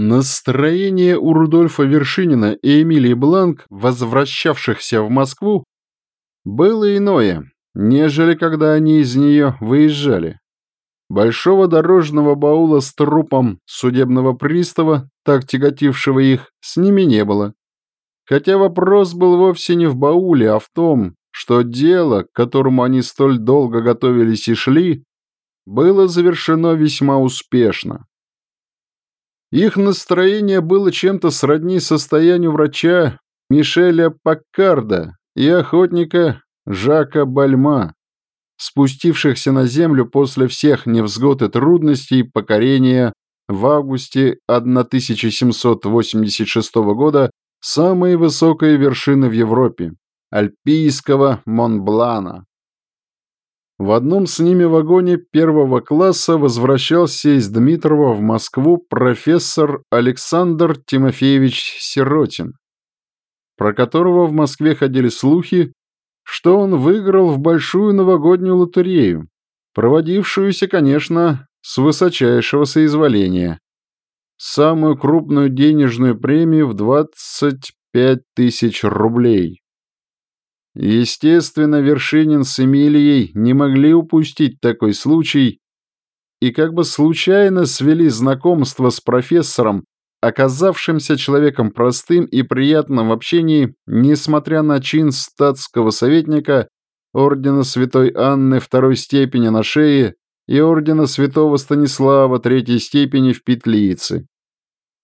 Настроение у Рудольфа Вершинина и Эмилии Бланк, возвращавшихся в Москву, было иное, нежели когда они из нее выезжали. Большого дорожного баула с трупом судебного пристава, так тяготившего их, с ними не было. Хотя вопрос был вовсе не в бауле, а в том, что дело, к которому они столь долго готовились и шли, было завершено весьма успешно. Их настроение было чем-то сродни состоянию врача Мишеля Паккарда и охотника Жака Бальма, спустившихся на землю после всех невзгод и трудностей покорения в августе 1786 года самой высокой вершины в Европе – Альпийского Монблана. В одном с ними вагоне первого класса возвращался из Дмитрова в Москву профессор Александр Тимофеевич Сиротин, про которого в Москве ходили слухи, что он выиграл в большую новогоднюю лотерею, проводившуюся, конечно, с высочайшего соизволения. Самую крупную денежную премию в 25 тысяч рублей. Естественно, Вершинин с Эмилией не могли упустить такой случай и как бы случайно свели знакомство с профессором, оказавшимся человеком простым и приятным в общении, несмотря на чин статского советника ордена Святой Анны второй степени на шее и ордена Святого Станислава третьей степени в петлице.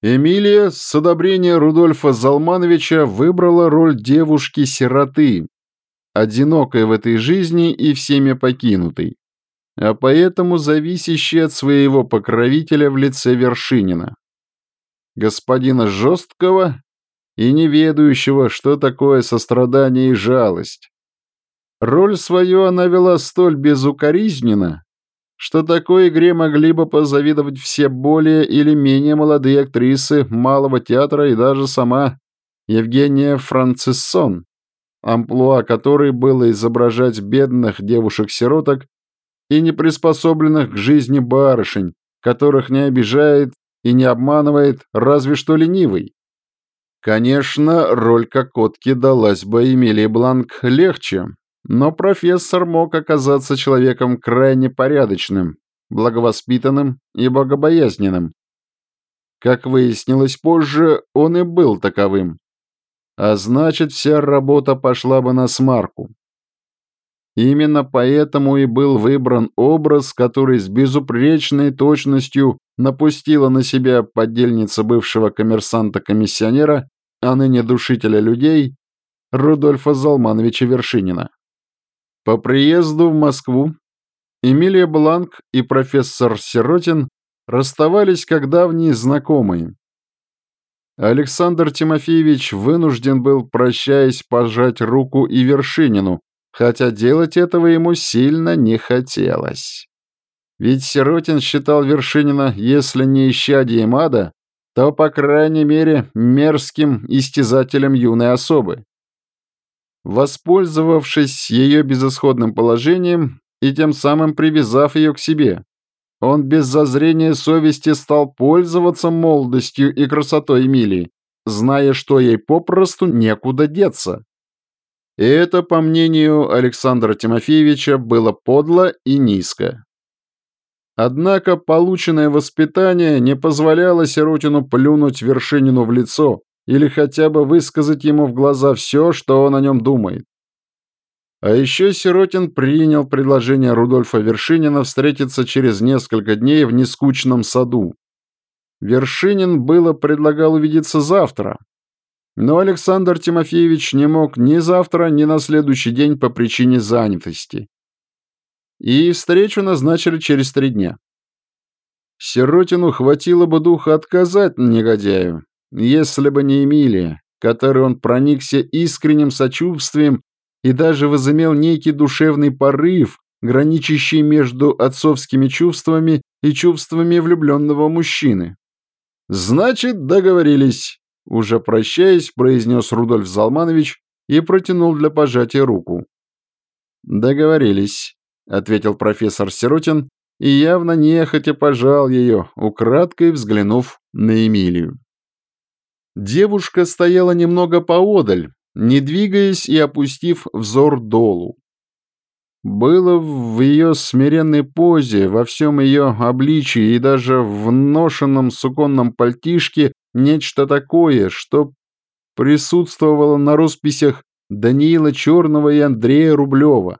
Эмилия с одобрения Рудольфа Залмановича выбрала роль девушки-сироты, одинокой в этой жизни и всеми покинутой, а поэтому зависящей от своего покровителя в лице Вершинина. Господина жесткого и не ведающего, что такое сострадание и жалость. Роль свою она вела столь безукоризненно, что такой игре могли бы позавидовать все более или менее молодые актрисы малого театра и даже сама Евгения Франциссон амплуа которой было изображать бедных девушек-сироток и неприспособленных к жизни барышень, которых не обижает и не обманывает разве что ленивый. Конечно, роль кокотки далась бы Эмилии Бланк легче, но профессор мог оказаться человеком крайне порядочным, благовоспитанным и богобоязненным. Как выяснилось позже, он и был таковым а значит, вся работа пошла бы на смарку. Именно поэтому и был выбран образ, который с безупречной точностью напустила на себя подельница бывшего коммерсанта-комиссионера, а ныне душителя людей, Рудольфа Залмановича Вершинина. По приезду в Москву Эмилия Бланк и профессор Сиротин расставались как давние знакомые, Александр Тимофеевич вынужден был, прощаясь, пожать руку и Вершинину, хотя делать этого ему сильно не хотелось. Ведь Сиротин считал Вершинина, если не исчадием ада, то, по крайней мере, мерзким истязателем юной особы. Воспользовавшись ее безысходным положением и тем самым привязав ее к себе, он без зазрения совести стал пользоваться молодостью и красотой Эмилии, зная, что ей попросту некуда деться. И это, по мнению Александра Тимофеевича, было подло и низко. Однако полученное воспитание не позволяло Сиротину плюнуть Вершинину в лицо или хотя бы высказать ему в глаза все, что он о нем думает. А еще Сиротин принял предложение Рудольфа Вершинина встретиться через несколько дней в нескучном саду. Вершинин было предлагал увидеться завтра, но Александр Тимофеевич не мог ни завтра, ни на следующий день по причине занятости. И встречу назначили через три дня. Сиротину хватило бы духа отказать негодяю, если бы не Эмилия, которой он проникся искренним сочувствием и даже возымел некий душевный порыв, граничащий между отцовскими чувствами и чувствами влюбленного мужчины. «Значит, договорились», — уже прощаясь, произнес Рудольф Залманович и протянул для пожатия руку. «Договорились», — ответил профессор Сиротин и явно нехотя пожал ее, украдкой взглянув на Эмилию. Девушка стояла немного поодаль, не двигаясь и опустив взор долу. Было в ее смиренной позе, во всем ее обличии и даже в ношенном суконном пальтишке нечто такое, что присутствовало на росписях Даниила Черного и Андрея Рублева,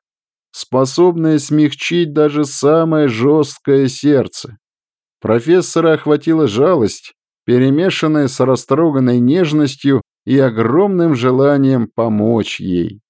способное смягчить даже самое жесткое сердце. Профессора охватила жалость, перемешанная с растроганной нежностью и огромным желанием помочь ей.